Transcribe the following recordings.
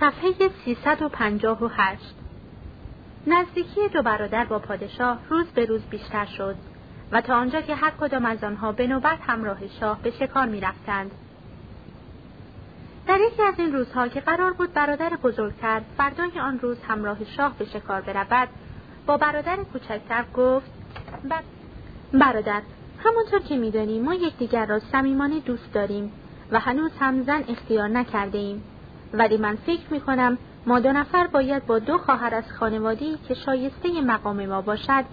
صفحه 358 نزدیکی دو برادر با پادشاه روز به روز بیشتر شد و تا آنجا که هر کدام از آنها به نوبت همراه شاه به شکار می رفتند. در یکی از این روزها که قرار بود برادر بزرگتر فردای آن روز همراه شاه به شکار برود با برادر کوچکتر گفت برادر همونطور که میدانی ما یکدیگر را صمیمانه دوست داریم و هنوز هم زن اختیار نکرده ایم ولی من فکر می کنم ما دو نفر باید با دو خواهر از خانوادی که شایسته مقام ما باشد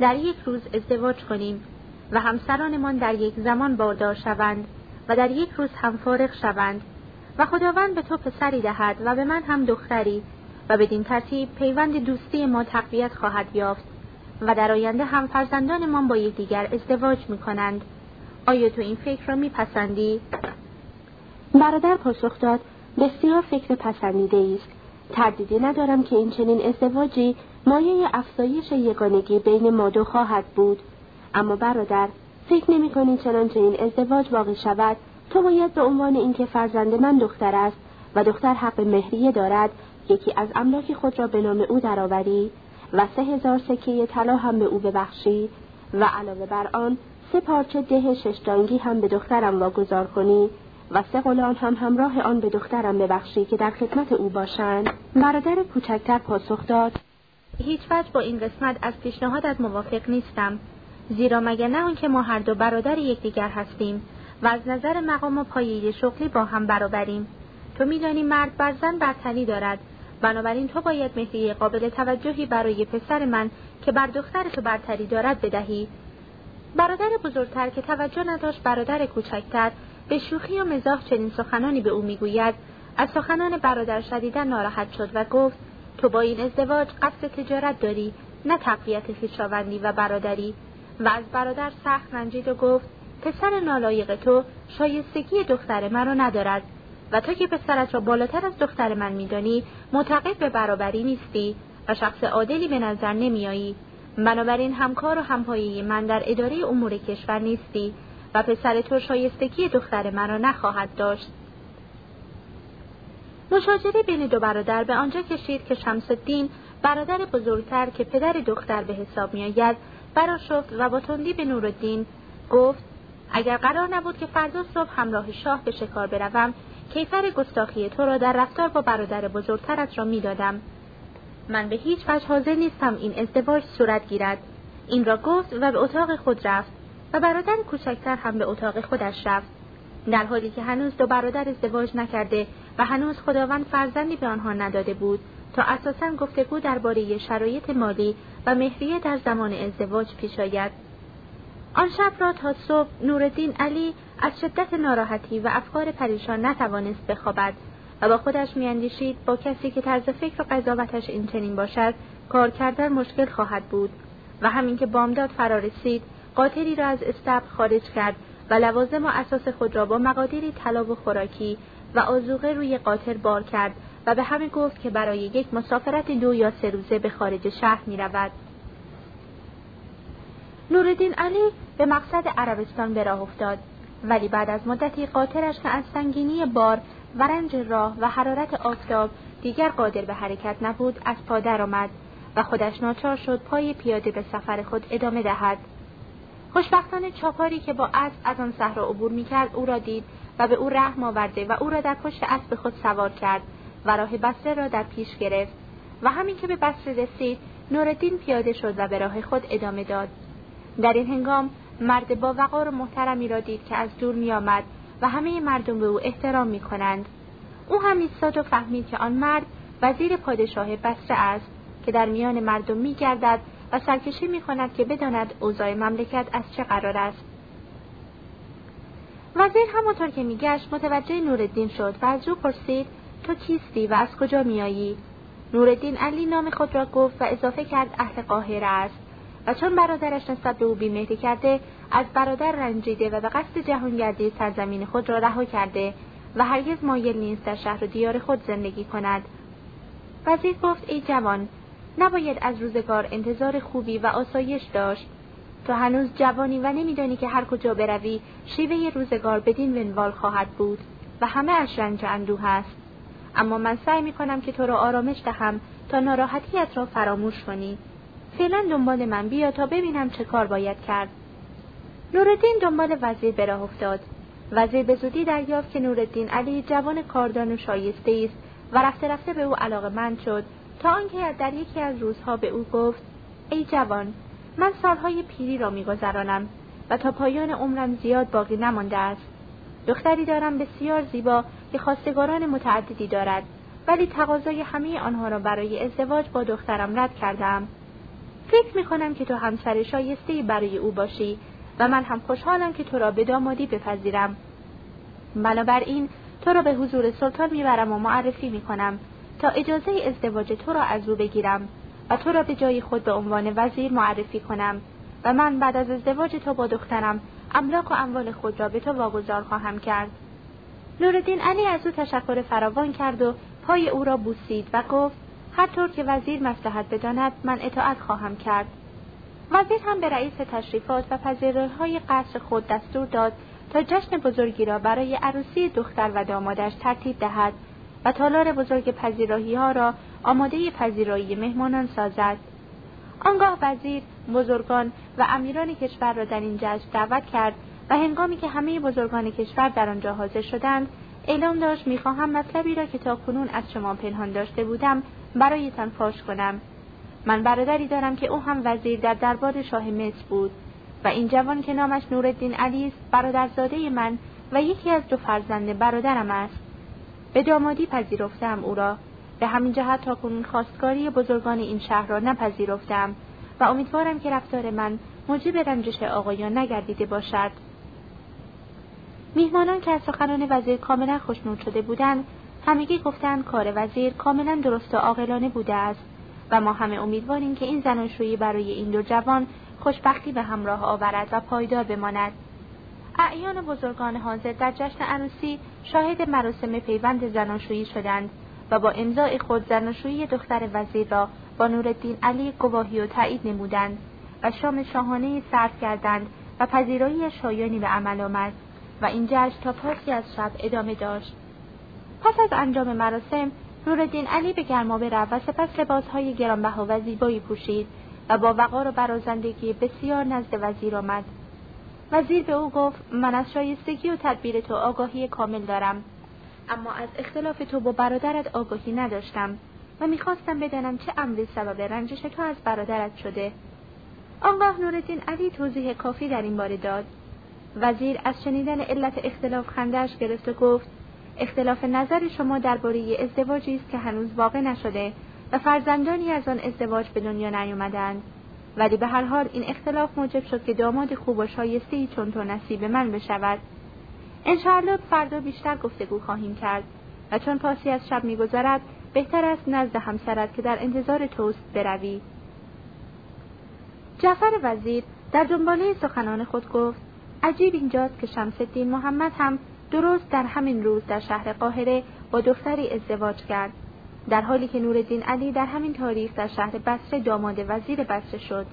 در یک روز ازدواج کنیم و همسرانمان در یک زمان باردار شوند و در یک روز هم فارغ شوند و خداوند به تو پسری دهد و به من هم دختری و بدین ترتیب پیوند دوستی ما تقویت خواهد یافت و در آینده هم فرزندانمان با یکدیگر ازدواج می کنند. آیا تو این فکر را میپسندی؟ برادر پاسخ داد بسیار فکر پسندیده است. تردیدی ندارم که این چنین ازدواجی مایه افزایش یگانگی بین ما دو خواهد بود. اما برادر فکر نمی کنی چنانچه این ازدواج واقع شود؟ تو باید به عنوان اینکه فرزند من دختر است و دختر حق مهریه دارد یکی از املاک خود را به نام او درآوری و سه هزار سکه طلا هم به او ببخشی و علاوه بر آن سه پارچه ده ششدانگی هم به دخترم واگذار کنی. و سه غلام هم همراه آن به دخترم ببخشی که در خدمت او باشند. برادر کوچکتر پاسخ داد. هیچ وجه با این قسمت از پیشنهادت موافق نیستم. زیرا مگر نه که ما هر دو برادر یکدیگر هستیم و از نظر مقام و پایه شغلی با هم برابریم. تو میدانی مرد بر زن برتری دارد. بنابراین تو باید مهریه قابل توجهی برای پسر من که بر دختر تو برتری دارد بدهی. برادر بزرگتر که توجه نداشت برادر کوچکتر به شوخی و مزاح چنین سخنانی به او می‌گوید. از سخنان برادر شدیدن ناراحت شد و گفت تو با این ازدواج قصد تجارت داری نه تقویت خویشاوندی و برادری. و از برادر سخت رنجید و گفت پسر نالایق تو شایستگی دختر مرا ندارد. و تو که پسرت را بالاتر از دختر من میدانی معتقد به برابری نیستی و شخص عادلی به نظر نمیایی بنابراین همکار و همپایه من در اداره امور کشور نیستی. و پسر تو شایستگی دختر مرا نخواهد داشت. مشاجره بین دو برادر به آنجا کشید که شمس الدین برادر بزرگتر که پدر دختر به حساب میآید براشفت و با تندی به نورالدین گفت اگر قرار نبود که فردا صبح همراه شاه به شکار بروم کیفر گستاخی تو را در رفتار با برادر بزرگترت را می‌دادم. من به هیچ وجه حاضر نیستم این ازدواج صورت گیرد. این را گفت و به اتاق خود رفت. و برادر کوچکتر هم به اتاق خودش رفت. در حالی که هنوز دو برادر ازدواج نکرده و هنوز خداوند فرزندی به آنها نداده بود تا اساسا گفتگو درباره شرایط مالی و مهریه در زمان ازدواج پیش آید. آن شب را تا صبح نوردین علی از شدت ناراحتی و افکار پریشان نتوانست بخوابد و با خودش میاندیشید با کسی که طرز فکر و قضاوتش این چنین باشد کار کردن مشکل خواهد بود و همین که بامداد فرا رسید قاطری را از استبل خارج کرد و لوازم و اساس خود را با مقادیری طلا و خوراکی و آزوقه روی قاطر بار کرد و به همه گفت که برای یک مسافرت دو یا سه روزه به خارج شهر می رود. نوردین علی به مقصد عربستان به راه افتاد ولی بعد از مدتی قاطرش که از سنگینی بار و رنج راه و حرارت آفتاب دیگر قادر به حرکت نبود از پا درآمد و خودش ناچار شد پای پیاده به سفر خود ادامه دهد خوشبختانه چاپاری که با اسب از آن صحرا عبور می‌کرد او را دید و به او رحم آورده و او را در پشت اسب خود سوار کرد و راه بسره را در پیش گرفت و همین که به بسره رسید نوردین پیاده شد و به راه خود ادامه داد در این هنگام مرد با وقار و محترمی را دید که از دور میآمد و همه مردم به او احترام می کنند. او هم ایستاد و فهمید که آن مرد وزیر پادشاه بسره است که در میان مردم می گردد و سرکشی می کند که بداند اوضاع مملکت از چه قرار است. وزیر همانطور که میگشت متوجه نوردین شد و از او پرسید تو کیستی و از کجا میایی نوردین علی نام خود را گفت و اضافه کرد اهل قاهره است. و چون برادرش نسبت به او بیمهری کرده از برادر رنجیده و به قصد جهانگردی سرزمین خود را رها کرده و هرگز مایل نیست در شهر و دیار خود زندگی کند. وزیر گفت ای جوان نباید از روزگار انتظار خوبی و آسایش داشت. تو هنوز جوانی و نمیدانی که هر کجا بروی شیوه روزگار بدین ونوال خواهد بود و همه اش رنج اندوه است. اما من سعی می کنم که تو را آرامش دهم تا ناراحتیت را فراموش کنی. فعلا دنبال من بیا تا ببینم چه کار باید کرد. نورالدین دنبال وزیر به راه افتاد. وزیر به زودی دریافت که نورالدین علی جوان کاردان و شایسته است و رفته رفته به او من شد تا آنکه در یکی از روزها به او گفت ای جوان من سالهای پیری را میگذرانم و تا پایان عمرم زیاد باقی نمانده است. دختری دارم بسیار زیبا که خواستگاران متعددی دارد ولی تقاضای همه آنها را برای ازدواج با دخترم رد کردم. فکر می کنم که تو همسر شایسته برای او باشی و من هم خوشحالم که تو را به دامادی بپذیرم. بنابراین تو را به حضور سلطان می‌برم و معرفی می کنم تا اجازه ازدواج تو را از او بگیرم و تو را به جای خود به عنوان وزیر معرفی کنم و من بعد از ازدواج تو با دخترم املاک و اموال خود را به تو واگذار خواهم کرد. نورالدین علی از او تشکر فراوان کرد و پای او را بوسید و گفت هر طور که وزیر مصلحت بداند من اطاعت خواهم کرد. وزیر هم به رئیس تشریفات و های قصر خود دستور داد تا جشن بزرگی را برای عروسی دختر و دامادش ترتیب دهد. و تالار بزرگ پذیراهی ها را آماده پذیرایی مهمانان سازد. آنگاه وزیر، بزرگان و امیران کشور را در این جشن دعوت کرد و هنگامی که همه بزرگان کشور در آنجا حاضر شدند، اعلام داشت می‌خواهم مطلبی را که تا کنون از شما پنهان داشته بودم برایتان فاش کنم. من برادری دارم که او هم وزیر در دربار شاه مصر بود و این جوان که نامش نورالدین علی است برادرزاده من و یکی از دو فرزند برادرم است به دامادی پذیرفتم او را. به همین جهت تا کنون خواستگاری بزرگان این شهر را نپذیرفتم و امیدوارم که رفتار من موجب رنجش آقایان نگردیده باشد. میهمانان که از سخنان وزیر کاملا خوشنود شده بودند همگی گفتند کار وزیر کاملا درست و عاقلانه بوده است و ما همه امیدواریم که این زناشویی برای این دو جوان خوشبختی به همراه آورد و پایدار بماند. اعیان بزرگان حاضر در جشن عروسی شاهد مراسم پیوند زناشویی شدند و با امضاع خود زناشویی دختر وزیر را با نورالدین علی گواهی و تایید نمودند و شام شاهانه صرف کردند و پذیرایی شایانی به عمل آمد و این جشن تا پاسی از شب ادامه داشت. پس از انجام مراسم نورالدین علی به گرما برفت و سپس لباسهای گرانبها و زیبایی پوشید و با وقار و برازندگی بسیار نزد وزیر آمد. وزیر به او گفت من از شایستگی و تدبیر تو آگاهی کامل دارم اما از اختلاف تو با برادرت آگاهی نداشتم و می‌خواستم بدانم چه امری سبب رنجش تو از برادرت شده. آنگاه نورالدین علی توضیح کافی در این باره داد. وزیر از شنیدن علت اختلاف خندهاش گرفت و گفت اختلاف نظر شما درباره ازدواجی است که هنوز واقع نشده و فرزندانی از آن ازدواج به دنیا نیامدند ولی به هر حال این اختلاف موجب شد که داماد خوب و شایسته چون تو نصیب من بشود. انشاءالله فردا بیشتر گفتگو خواهیم کرد و چون پاسی از شب میگذرد بهتر است نزد همسرت که در انتظار توست بروی. جعفر وزیر در دنباله سخنان خود گفت عجیب اینجاست که شمس محمد هم درست در همین روز در شهر قاهره با دختری ازدواج کرد. در حالی که نورالدین علی در همین تاریخ در شهر بصره داماد وزیر بصره شد.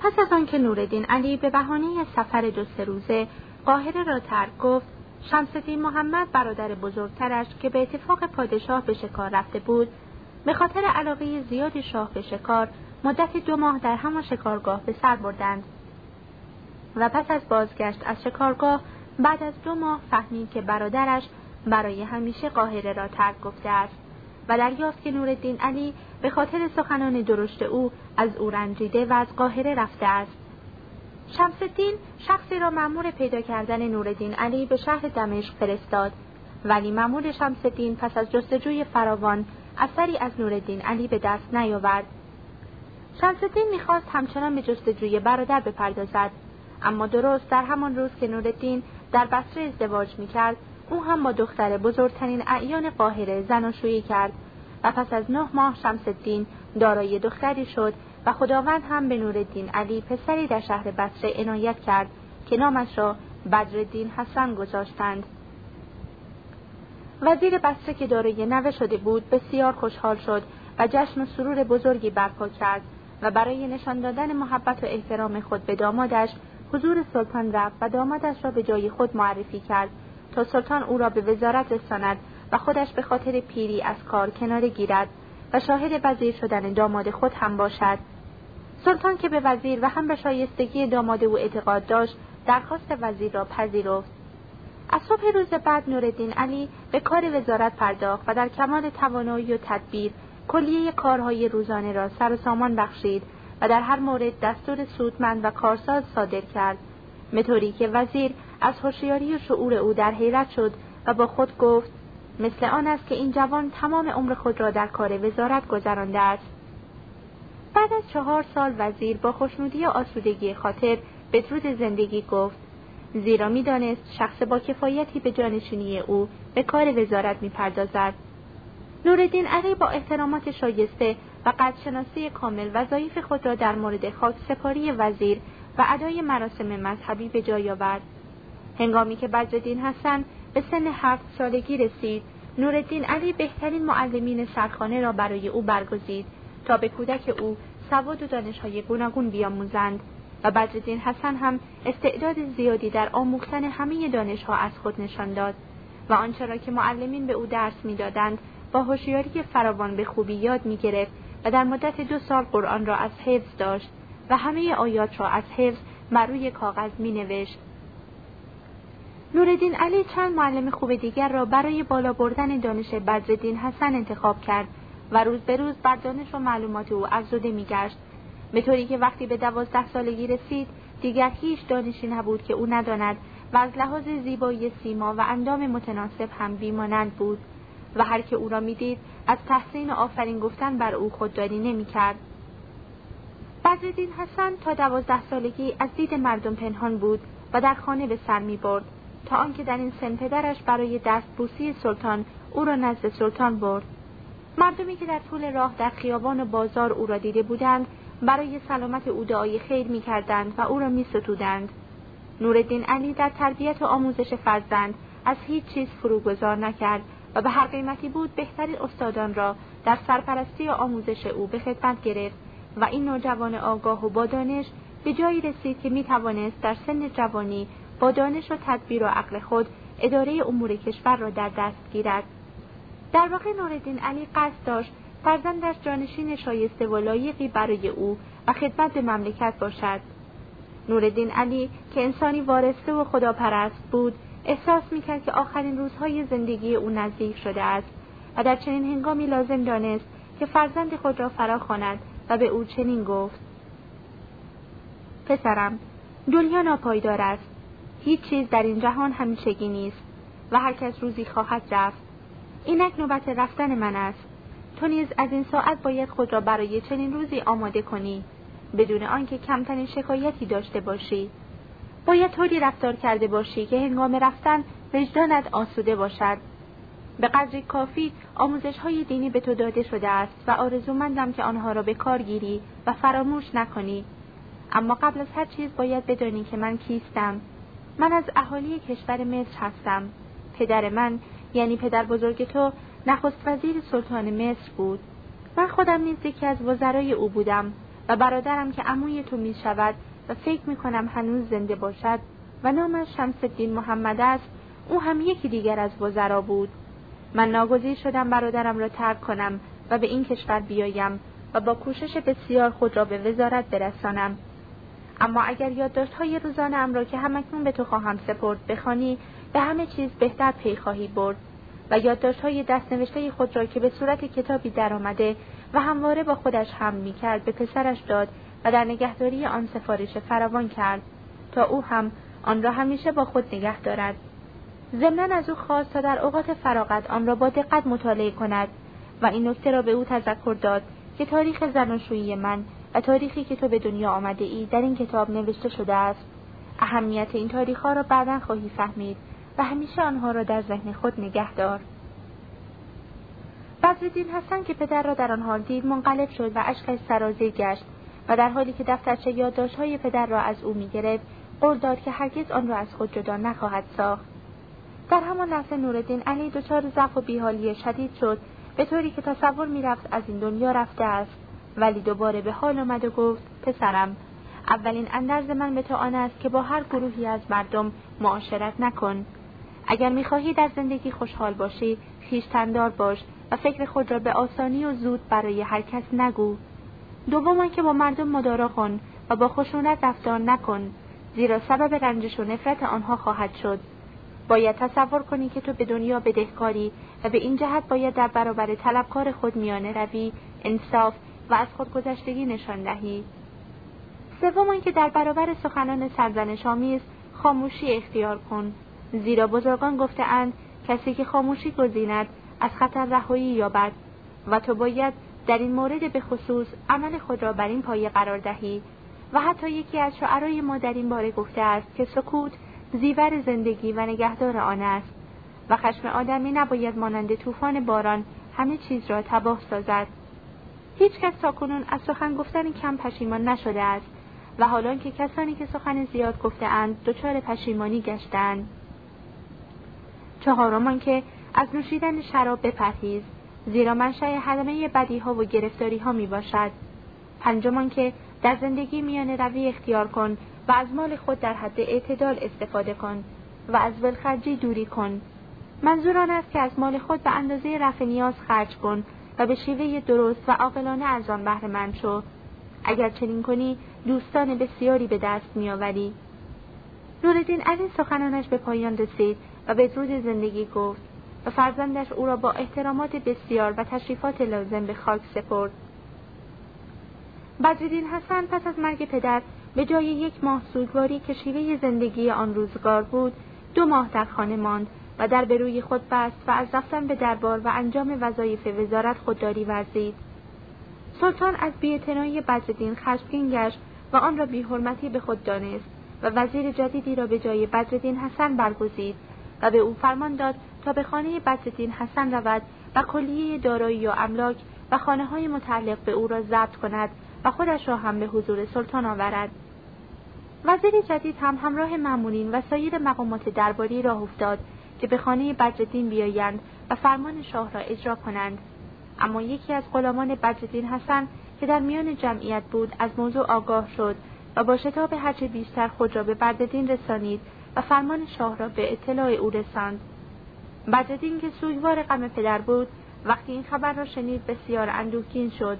پس از آنکه نورالدین علی به بهانه سفر دو سه روزه قاهره را ترک گفت شمسدین محمد برادر بزرگترش که به اتفاق پادشاه به شکار رفته بود به خاطر علاقه زیاد شاه به شکار مدت دو ماه در همان شکارگاه به سر بردند. و پس از بازگشت از شکارگاه بعد از دو ماه فهمید که برادرش برای همیشه قاهره را ترک گفته است و دریافت که نورالدین علی به خاطر سخنان درشت او از او رنجیده و از قاهره رفته است. شمسالدین شخصی را مأمور پیدا کردن نورالدین علی به شهر دمشق فرستاد ولی مأمور شمسالدین پس از جستجوی فراوان اثری از نورالدین علی به دست نیاورد. شمسالدین می‌خواست همچنان به جستجوی برادر بپردازد اما درست در همان روز که نورالدین در بصره ازدواج می‌کرد او هم با دختر بزرگترین اعیان قاهره زناشویی کرد و پس از نه ماه شمس الدین دارای دختری شد و خداوند هم به نورالدین علی پسری در شهر بصره عنایت کرد که نامش را بدرالدین حسن گذاشتند. وزیر بصره که دارای نوه شده بود بسیار خوشحال شد و جشن و سرور بزرگی برپا کرد و برای نشان دادن محبت و احترام خود به دامادش حضور سلطان رفت و دامادش را به جای خود معرفی کرد. تا سلطان او را به وزارت رساند و خودش به خاطر پیری از کار کناره گیرد و شاهد وزیر شدن داماد خود هم باشد. سلطان که به وزیر و هم به شایستگی داماد او اعتقاد داشت درخواست وزیر را پذیرفت. از صبح روز بعد نوردین علی به کار وزارت پرداخت و در کمال توانایی و تدبیر کلیه کارهای روزانه را سر و سامان بخشید و در هر مورد دستور سودمند و کارساز صادر کرد. مطوری که وزیر از هوشیاری و شعور او در حیرت شد و با خود گفت مثل آن است که این جوان تمام عمر خود را در کار وزارت گذرانده است. بعد از چهار سال وزیر با خوشنودی و آسودگی خاطر بدرود زندگی گفت زیرا می‌دانست شخص با کفایتی به جانشینی او به کار وزارت می‌پردازد. نوردین علی با احترامات شایسته و قدرشناسی کامل وظایف خود را در مورد خاک سپاری وزیر و ادای مراسم مذهبی به جای آورد. هنگامی که بدرالدین حسن به سن هفت سالگی رسید نوردین علی بهترین معلمین سرخانه را برای او برگزید تا به کودک او سواد و دانشهای گوناگون بیاموزند و بدرالدین حسن هم استعداد زیادی در آموختن همه دانشها از خود نشان داد و آنچه را که معلمین به او درس می‌دادند با هوشیاری فراوان به خوبی یاد می‌گرفت و در مدت دو سال قرآن را از حفظ داشت و همه آیات را از حفظ مروی کاغذ می نوشت. نوردین علی چند معلم خوب دیگر را برای بالا بردن دانش بدردین حسن انتخاب کرد و روز به روز بر دانش و معلومات او افزوده میگشت. به طوری که وقتی به دوازده سالگی رسید دیگر هیچ دانشی نبود که او نداند و از لحاظ زیبایی سیما و اندام متناسب هم بیمانند بود و هر که او را می‌دید از تحسین و آفرین گفتن بر او خودداری نمی‌کرد. بدردین حسن تا دوازده سالگی از دید مردم پنهان بود و در خانه به سر می برد تا آنکه در این سن پدرش برای دستبوسی سلطان او را نزد سلطان برد مردمی که در طول راه در خیابان و بازار او را دیده بودند برای سلامت او دعای خیر می کردند و او را می ستودند. نوردین علی در تربیت و آموزش فرزند از هیچ چیز فروگذار نکرد و به هر قیمتی بود بهترین استادان را در سرپرستی و آموزش او به خدمت گرفت و این نوجوان آگاه و با دانش به جایی رسید که می توانست در سن جوانی با دانش و تدبیر و عقل خود اداره امور کشور را در دست گیرد. در واقع نوردین علی قصد داشت فرزندش جانشین شایسته و لایقی برای او و خدمت به مملکت باشد. نوردین علی که انسانی وارسته و خداپرست بود احساس می‌کرد که آخرین روزهای زندگی او نزدیک شده است و در چنین هنگامی لازم دانست که فرزند خود را فرا خواند و به او چنین گفت پسرم دنیا ناپایدار است هیچ چیز در این جهان همیشگی نیست و هر کس روزی خواهد رفت. اینک نوبت رفتن من است. تو نیز از این ساعت باید خود را برای چنین روزی آماده کنی بدون آنکه کمترین شکایتی داشته باشی. باید طوری رفتار کرده باشی که هنگام رفتن وجدانت آسوده باشد. به قدری کافی آموزش های دینی به تو داده شده است و آرزومندم که آنها را به کار گیری و فراموش نکنی. اما قبل از هر چیز باید بدانی که من کیستم. من از اهالی کشور مصر هستم. پدر من یعنی پدر بزرگ تو نخست وزیر سلطان مصر بود. من خودم نیز یکی از وزرای او بودم و برادرم که عموی تو می شود و فکر می کنم هنوز زنده باشد و نامش شمس الدین محمد است او هم یکی دیگر از وزرا بود. من ناگزیر شدم برادرم را ترک کنم و به این کشور بیایم و با کوشش بسیار خود را به وزارت برسانم. اما اگر یادداشت‌های روزانه را که همکنون به تو خواهم سپرد بخوانی به همه چیز بهتر پی خواهی برد و یادداشت‌های دستنوشته خود را که به صورت کتابی درآمده و همواره با خودش هم می‌کرد به پسرش داد و در نگهداری آن سفارش فراوان کرد تا او هم آن را همیشه با خود نگه دارد. ضمنا از او خواست تا در اوقات فراغت آن را با دقت مطالعه کند و این نکته را به او تذکر داد که تاریخ زناشویی من و تاریخی که تو به دنیا آمده ای در این کتاب نوشته شده است. اهمیت این تاریخ ها را بعدا خواهی فهمید و همیشه آنها را در ذهن خود نگه دار. بدرالدین حسن که پدر را در آن حال دید منقلب شد و اشکش سرازیر گشت و در حالی که دفترچه یادداشتهای پدر را از او می‌گرفت قول داد که هرگز آن را از خود جدا نخواهد ساخت. در همان لحظه نوردین علی دچار ضعف و بیحالی شدید شد به طوری که تصور می‌رفت از این دنیا رفته است. ولی دوباره به حال آمد و گفت پسرم اولین اندرز من به تو آن است که با هر گروهی از مردم معاشرت نکن. اگر می‌خواهی در زندگی خوشحال باشی خیشتندار باش و فکر خود را به آسانی و زود برای هر کس نگو. دوم که با مردم مدارا کن و با خشونت رفتار نکن زیرا سبب رنجش و نفرت آنها خواهد شد. باید تصور کنی که تو به دنیا بدهکاری و به این جهت باید در برابر طلبکار خود میانه روی انصاف و از خودگذشتگی نشان دهی. سوم که در برابر سخنان سرزنش آمیز خاموشی اختیار کن. زیرا بزرگان گفتهاند کسی که خاموشی گزیند از خطر رهایی یابد. و تو باید در این مورد به خصوص عمل خود را بر این پایه قرار دهی. و حتی یکی از شعرای ما در این باره گفته است که سکوت زیور زندگی و نگهدار آن است. و خشم آدمی نباید مانند طوفان باران همه چیز را تباه سازد. هیچ کس تاکنون از سخن گفتن کم پشیمان نشده است و حالا که کسانی که سخن زیاد گفتهاند دچار پشیمانی گشتند چهارم که از نوشیدن شراب بپرهیز زیرا منشأ همه بدیها و گرفتاری ها می باشد پنجمان که در زندگی میان روی اختیار کن و از مال خود در حد اعتدال استفاده کن و از ولخرجی دوری کن. منظور آن است که از مال خود به اندازه رفع نیاز خرج کن و به شیوه درست و عاقلانه از آن بهرهمند شو. اگر چنین کنی دوستان بسیاری به دست میآوری. نوردین از این سخنانش به پایان رسید و به درود زندگی گفت و فرزندش او را با احترامات بسیار و تشریفات لازم به خاک سپرد. بدرالدین حسن پس از مرگ پدر به جای یک ماه سوگواری که شیوه زندگی آن روزگار بود دو ماه در خانه ماند و در به روی خود بست و از رفتن به دربار و انجام وظایف وزارت خودداری ورزید. سلطان از بیاعتنایی بدرالدین خشمگین گشت و آن را بیحرمتی به خود دانست و وزیر جدیدی را به جای بدرالدین حسن برگزید و به او فرمان داد تا به خانه بدرالدین حسن رود و کلیه دارایی و املاک و خانه های متعلق به او را ضبط کند و خودش را هم به حضور سلطان آورد. وزیر جدید هم همراه معمولین و سایر مقامات درباری راه افتاد که به خانه بدرالدین بیایند و فرمان شاه را اجرا کنند. اما یکی از غلامان بدرالدین حسن که در میان جمعیت بود از موضوع آگاه شد و با شتاب هرچه بیشتر خود را به بدرالدین رسانید و فرمان شاه را به اطلاع او رساند. بدرالدین که سوگوار غم پدر بود وقتی این خبر را شنید بسیار اندوهگین شد.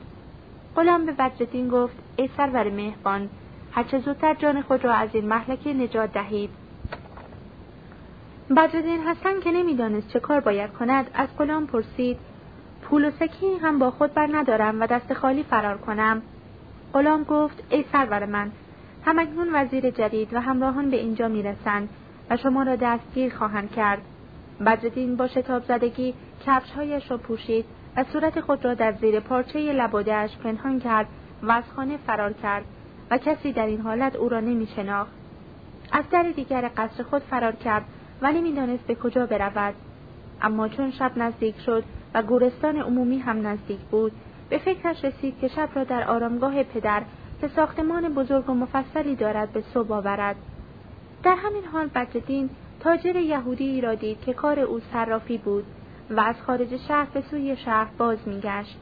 غلام به بدرالدین گفت ای سرور مهربان هرچه زودتر جان خود را از این محلکه نجات دهید. بدرالدین حسن که نمی‌دانست چه کار باید کند از غلام پرسید پول و سکی هم با خود بر ندارم و دست خالی فرار کنم غلام گفت ای سرور من همکنون وزیر جدید و همراهان به اینجا می‌رسند و شما را دستگیر خواهند کرد بدرالدین با شتاب زدگی کفشهایش را پوشید و صورت خود را در زیر پارچه لبادهاش پنهان کرد و از خانه فرار کرد و کسی در این حالت او را نمی شناخت. از در دیگر قصر خود فرار کرد و نمی‌دانست به کجا برود. اما چون شب نزدیک شد و گورستان عمومی هم نزدیک بود به فکرش رسید که شب را در آرامگاه پدر که ساختمان بزرگ و مفصلی دارد به صبح آورد. در همین حال بدرالدین تاجر یهودی را دید که کار او صرافی بود و از خارج شهر به سوی شهر باز میگشت.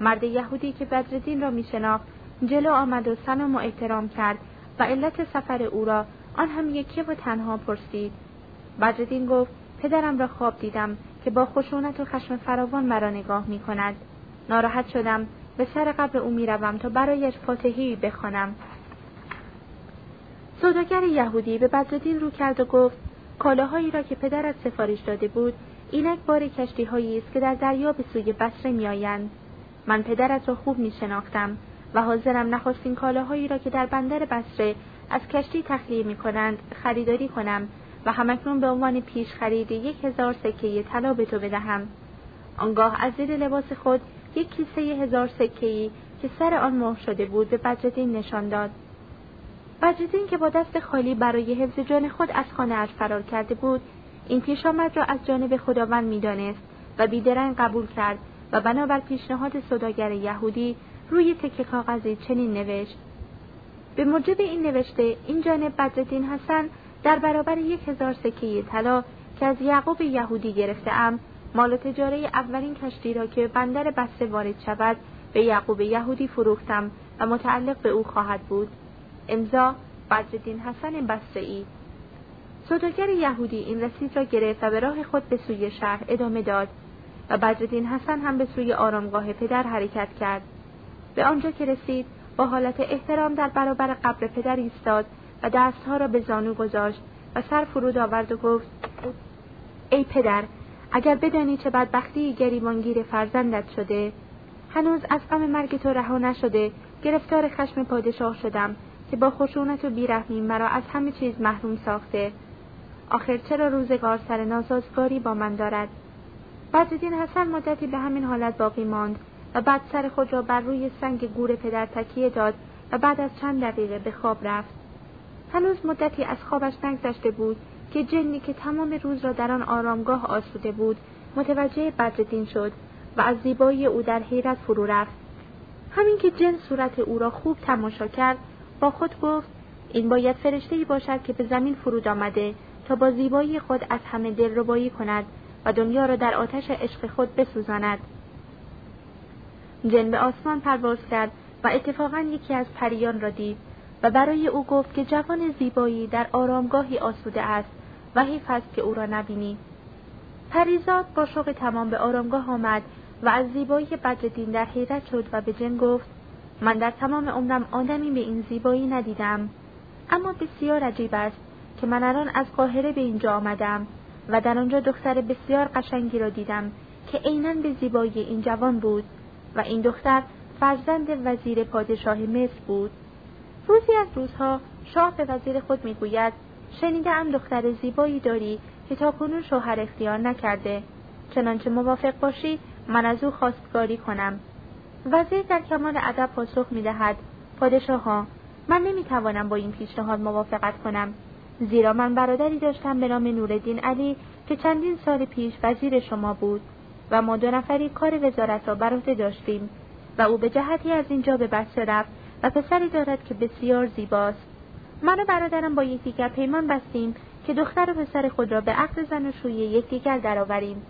مرد یهودی که بدرالدین را میشناخت جلو آمد و سلام و احترام کرد و علت سفر او را آن هم یکی و تنها پرسید. بدرالدین گفت پدرم را خواب دیدم که با خشونت و خشم فراوان مرا نگاه می کند. ناراحت شدم به سر قبر او می روم تا برایش فاتحی بخوانم. سوداگر یهودی به بدرالدین رو کرد و گفت کالاهایی را که پدرت سفارش داده بود اینک بار کشتی هایی است که در دریا به سوی بصره میآیند من پدرت را خوب می شناختم و حاضرم نخستین کالاهایی را که در بندر بصره از کشتی تخلیه می کنند خریداری کنم و همکنون به عنوان پیش خرید یک هزار سکه طلا به تو بدهم. آنگاه از زیر لباس خود یک کیسه هزار سکه که سر آن مهر شده بود به بجدین نشان داد. بجدین که با دست خالی برای حفظ جان خود از خانه فرار کرده بود این پیش آمد را از جانب خداوند می‌دانست و بیدرنگ قبول کرد و بنابر پیشنهاد صداگر یهودی روی تکه کاغذی چنین نوشت. به موجب این نوشته این جانب بدرالدین حسن در برابر یک هزار سکه طلا که از یعقوب یهودی گرفته ام مال تجاره اولین کشتی را که بندر بسته وارد شود به یعقوب یهودی فروختم و متعلق به او خواهد بود. امضا بدرالدین حسن ای سوداگر یهودی این رسید را گرفت و به راه خود به سوی شهر ادامه داد و بدرالدین حسن هم به سوی آرامگاه پدر حرکت کرد. به آنجا که رسید با حالت احترام در برابر قبر پدر ایستاد و دستها را به زانو گذاشت و سر فرود آورد و گفت ای پدر اگر بدانی چه بدبختی گریبانگیر فرزندت شده هنوز از غم مرگ تو رها نشده گرفتار خشم پادشاه شدم که با خشونت و بیرحمی مرا از همه چیز محروم ساخته. آخر چرا روزگار سر ناسازگاری با من دارد؟ بدرالدین حسن مدتی به همین حالت باقی ماند و بعد سر خود را بر روی سنگ گور پدر تکیه داد و بعد از چند دقیقه به خواب رفت. هنوز مدتی از خوابش نگذشته بود که جنی که تمام روز را در آن آرامگاه آسوده بود متوجه بدرالدین شد و از زیبایی او در حیرت فرو رفت. همین که جن صورت او را خوب تماشا کرد با خود گفت این باید فرشته باشد که به زمین فرود آمده تا با زیبایی خود از همه دلربایی کند و دنیا را در آتش عشق خود بسوزاند. جن به آسمان پرواز کرد و اتفاقا یکی از پریان را دید. و برای او گفت که جوان زیبایی در آرامگاهی آسوده است و حیف است که او را نبینی. پریزاد با شوق تمام به آرامگاه آمد و از زیبایی بدردین در حیرت شد و به جن گفت من در تمام عمرم آدمی به این زیبایی ندیدم. اما بسیار عجیب است که من الان از قاهره به اینجا آمدم و در آنجا دختر بسیار قشنگی را دیدم که عینا به زیبایی این جوان بود و این دختر فرزند وزیر پادشاه مصر بود. روزی از روزها شاه به وزیر خود می‌گوید شنیدم دختر زیبایی داری که تاکنون شوهر اختیار نکرده. چنانچه موافق باشی من از او خواستگاری کنم. وزیر در کمال ادب پاسخ می‌دهد پادشاها من نمی‌توانم با این پیشنهاد موافقت کنم. زیرا من برادری داشتم به نام نوردین علی که چندین سال پیش وزیر شما بود و ما دو نفری کار وزارت را بر داشتیم و او به جهتی از اینجا به بسته رفت. و پسری دارد که بسیار زیباست. من و برادرم با یکدیگر پیمان بستیم که دختر و پسر خود را به عقد زن و شوی یکدیگر درآوریم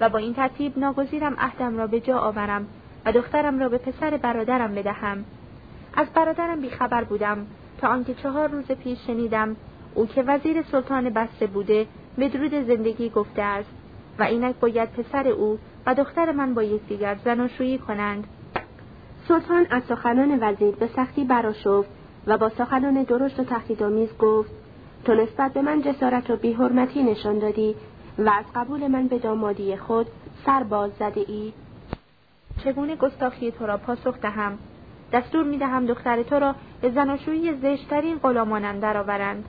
و با این ترتیب ناگزیرم عهدم را به جا آورم و دخترم را به پسر برادرم بدهم. از برادرم بیخبر بودم تا آنکه چهار روز پیش شنیدم او که وزیر سلطان بسته بوده به درود زندگی گفته است و اینک باید پسر او و دختر من با یکدیگر زناشویی کنند. سلطان از سخنان وزیر به سختی براشفت و با سخنان درشت و تهدیدآمیز گفت تو نسبت به من جسارت و بیحرمتی نشان دادی و از قبول من به دامادی خود سر باز زده ای. چگونه گستاخی تو را پاسخ دهم؟ دستور می دهم دختر تو را به زناشویی زشترین غلامانم درآورند.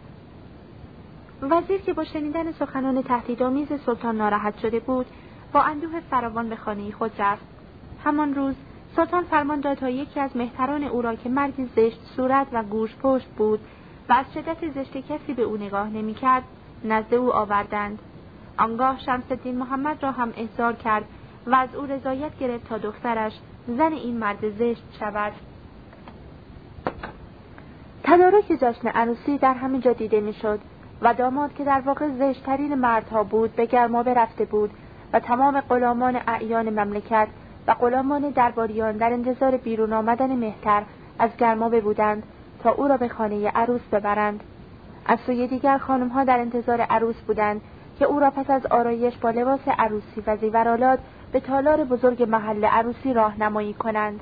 وزیر که با شنیدن سخنان تهدیدآمیز سلطان ناراحت شده بود با اندوه فراوان به خانه خود رفت. همان روز سلطان فرمان داد تا یکی از مهتران او را که مردی زشت صورت و گوش پشت بود و از شدت زشت کسی به او نگاه نمی‌کرد نزد او آوردند. آنگاه شمس محمد را هم احضار کرد و از او رضایت گرفت تا دخترش زن این مرد زشت شود. تدارک جشن عروسی در همه جا دیده می‌شد و داماد که در واقع زشترین مردها بود به گرمابه رفته بود و تمام غلامان اعیان مملکت و غلامان درباریان در انتظار بیرون آمدن مهتر از گرمابه بودند تا او را به خانه عروس ببرند. از سوی دیگر خانمها در انتظار عروس بودند که او را پس از آرایش با لباس عروسی و زیورالات به تالار بزرگ محل عروسی راهنمایی کنند.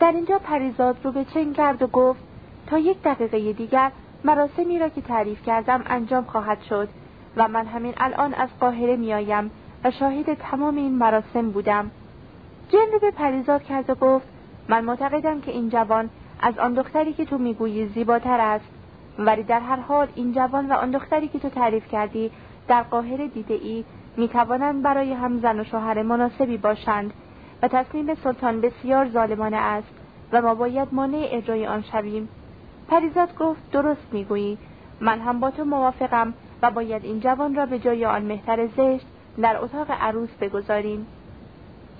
در اینجا پریزاد رو به چنگ کرد و گفت تا یک دقیقه دیگر مراسمی را که تعریف کردم انجام خواهد شد و من همین الان از قاهره میآیم و شاهد تمام این مراسم بودم. جن رو به پریزاد کرد و گفت من معتقدم که این جوان از آن دختری که تو می‌گویی زیباتر است. ولی در هر حال این جوان و آن دختری که تو تعریف کردی در قاهره دیده ای می توانند برای هم زن و شوهر مناسبی باشند و تصمیم سلطان بسیار ظالمانه است و ما باید مانع اجرای آن شویم. پریزاد گفت درست می‌گویی. من هم با تو موافقم و باید این جوان را به جای آن مهتر زشت در اتاق عروس بگذاریم.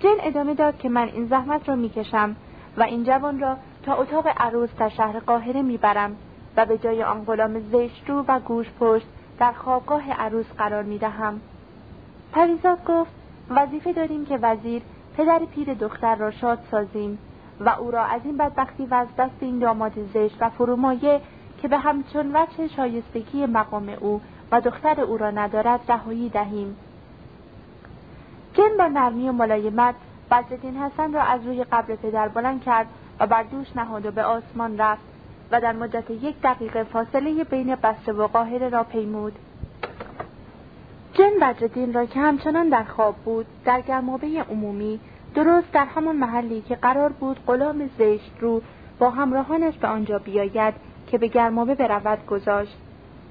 جن ادامه داد که من این زحمت را می‌کشم و این جوان را تا اتاق عروس در شهر قاهره می‌برم و به جای آن غلام زشت و گوش پشت در خوابگاه عروس قرار می‌دهم. پریزاد گفت وظیفه داریم که وزیر پدر پیر دختر را شاد سازیم و او را از این بدبختی و از دست این داماد زشت و فرومایه که به همچون وجه شایستگی مقام او و دختر او را ندارد رهایی دهیم. جن با نرمی و ملایمت بدرالدین حسن را از روی قبر پدر بلند کرد و بر دوش نهاد و به آسمان رفت و در مدت یک دقیقه فاصله بین بسته و قاهره را پیمود. جن بدرالدین را که همچنان در خواب بود در گرمابه عمومی درست در همان محلی که قرار بود غلام زشت رو با همراهانش به آنجا بیاید که به گرمابه برود گذاشت.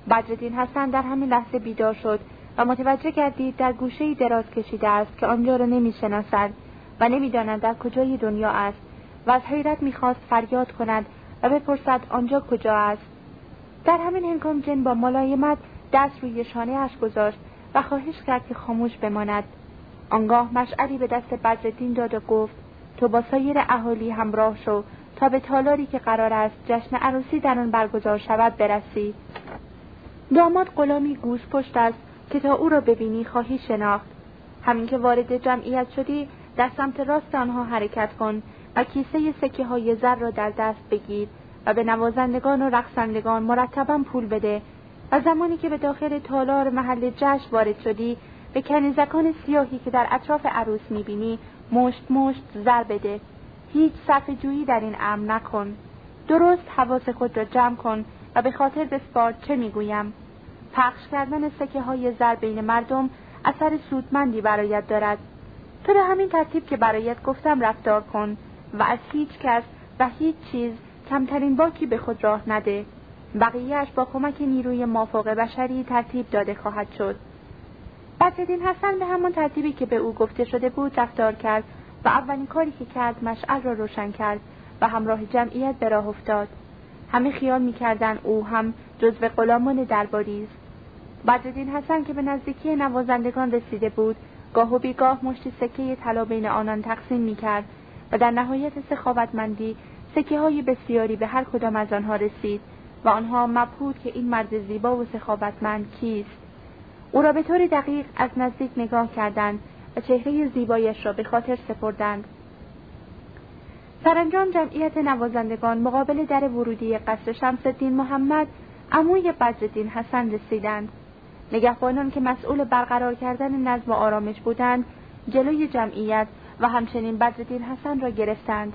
بدرالدین حسن در همین لحظه بیدار شد و متوجه گردید در گوشه دراز کشیده است که آنجا را نمی‌شناسد و نمی‌داند در کجای دنیا است و از حیرت می‌خواست فریاد کند و بپرسد آنجا کجا است. در همین هنگام جن با ملایمت دست روی شانه اش گذاشت و خواهش کرد که خاموش بماند. آنگاه مشعلی به دست بدرالدین داد و گفت تو با سایر اهالی همراه شو تا به تالاری که قرار است جشن عروسی در آن برگزار شود برسی. داماد غلامی گوش پشت است که تا او را ببینی خواهی شناخت. همین که وارد جمعیت شدی در سمت راست آنها حرکت کن و کیسه سکه های زر را در دست بگیر و به نوازندگان و رقصندگان مرتبا پول بده و زمانی که به داخل تالار محل جشن وارد شدی به کنیزکان سیاهی که در اطراف عروس می‌بینی مشت مشت زر بده. هیچ صرف جویی در این امر نکن. درست حواس خود را جمع کن و به خاطر بسپار چه می‌گویم؟ پخش کردن سکه های زر بین مردم اثر سودمندی برایت دارد. تو به همین ترتیب که برایت گفتم رفتار کن و از هیچ کس و هیچ چیز کمترین باکی به خود راه نده. بقیهش با کمک نیروی مافوق بشری ترتیب داده خواهد شد. بدرالدین حسن به همان ترتیبی که به او گفته شده بود رفتار کرد و اولین کاری که کرد مشعل را روشن کرد و همراه جمعیت به راه افتاد. همه خیال می‌کردند او هم جزو غلامان درباری است بدرالدین حسن که به نزدیکی نوازندگان رسیده بود گاه و بیگاه مشتی سکه طلا بین آنان تقسیم می‌کرد و در نهایت سخاوتمندی سکه های بسیاری به هر کدام از آنها رسید و آنها مبهود که این مرد زیبا و سخاوتمند کیست. او را به طور دقیق از نزدیک نگاه کردند و چهره زیبایش را به خاطر سپردند. سرانجام جمعیت نوازندگان مقابل در ورودی قصر شمس الدین محمد عموی بدرالدین حسن رسیدند. نگهبانان که مسئول برقرار کردن نظم و آرامش بودند جلوی جمعیت و همچنین بدرالدین حسن را گرفتند.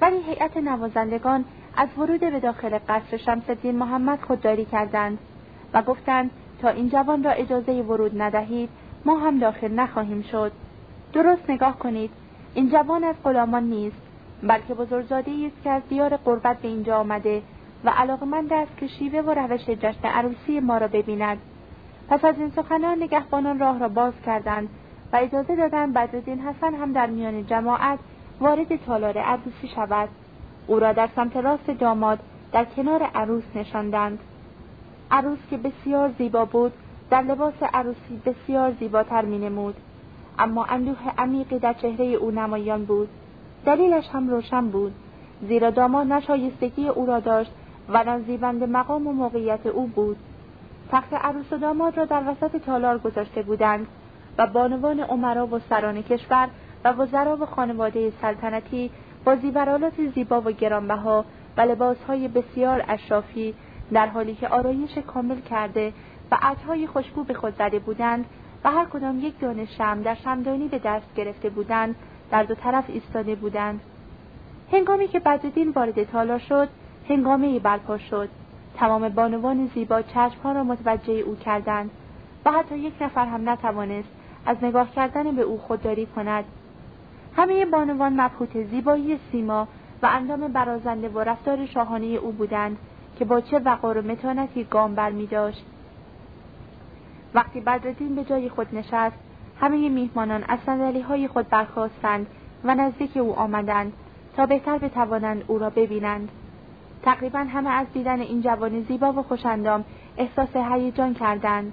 ولی هیئت نوازندگان از ورود به داخل قصر شمس الدین محمد خودداری کردند و گفتند تا این جوان را اجازه ورود ندهید ما هم داخل نخواهیم شد. درست نگاه کنید این جوان از غلامان نیست بلکه بزرگزاده است که از دیار قربت به اینجا آمده و علاقمند است که شیوه و روش جشن عروسی ما را ببیند. پس از این سخنان نگهبانان راه را باز کردند و اجازه دادند بدرالدین حسن هم در میان جماعت وارد تالار عروسی شود. او را در سمت راست داماد در کنار عروس نشاندند. عروس که بسیار زیبا بود در لباس عروسی بسیار زیباتر می نمود. اما اندوه عمیقی در چهره او نمایان بود. دلیلش هم روشن بود زیرا داماد نشایستگی او را داشت و نزیبند مقام و موقعیت او بود. تخت عروس و داماد را در وسط تالار گذاشته بودند و بانوان عمرا و سران کشور و وزرا و خانواده سلطنتی با زیورالات زیبا و گرانبها و لباسهای بسیار اشرافی در حالی که آرایش کامل کرده و عطرهای خوشبو به خود زده بودند و هر کدام یک دانه شم در شمدانی به دست گرفته بودند در دو طرف ایستاده بودند. هنگامی که بددین وارد تالار شد هنگامه ای برپا شد. تمام بانوان زیبا چشمها را متوجه او کردند و حتی یک نفر هم نتوانست از نگاه کردن به او خودداری کند همه بانوان مبهوت زیبایی سیما و اندام برازنده و رفتار شاهانه او بودند که با چه وقار و متانتی گام بر می داشت. وقتی بدردین به جای خود نشست همه میهمانان از های خود برخواستند و نزدیک او آمدند تا بهتر بتوانند او را ببینند تقریبا همه از دیدن این جوان زیبا و خوشندام احساس هیجان کردند.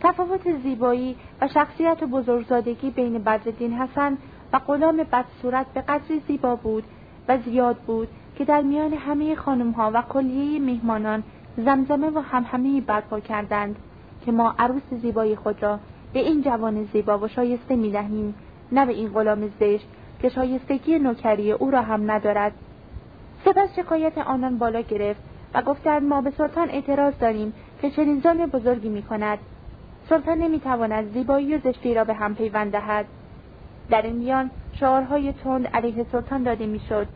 تفاوت زیبایی و شخصیت و بزرگزادگی بین بدرالدین حسن و غلام بدصورت به قدری زیبا بود و زیاد بود که در میان همه خانمها و کلیه میهمانان زمزمه و همهمه برپا کردند که ما عروس زیبای خود را به این جوان زیبا و شایسته می دهیم نه به این غلام زشت که شایستگی نوکری او را هم ندارد. سپس شکایت آنان بالا گرفت و گفتند ما به سلطان اعتراض داریم که چنین ظلم بزرگی می کند سلطان نمی‌تواند زیبایی و زشتی را به هم پیوند دهد. در این میان شعارهای تند علیه سلطان داده می‌شد.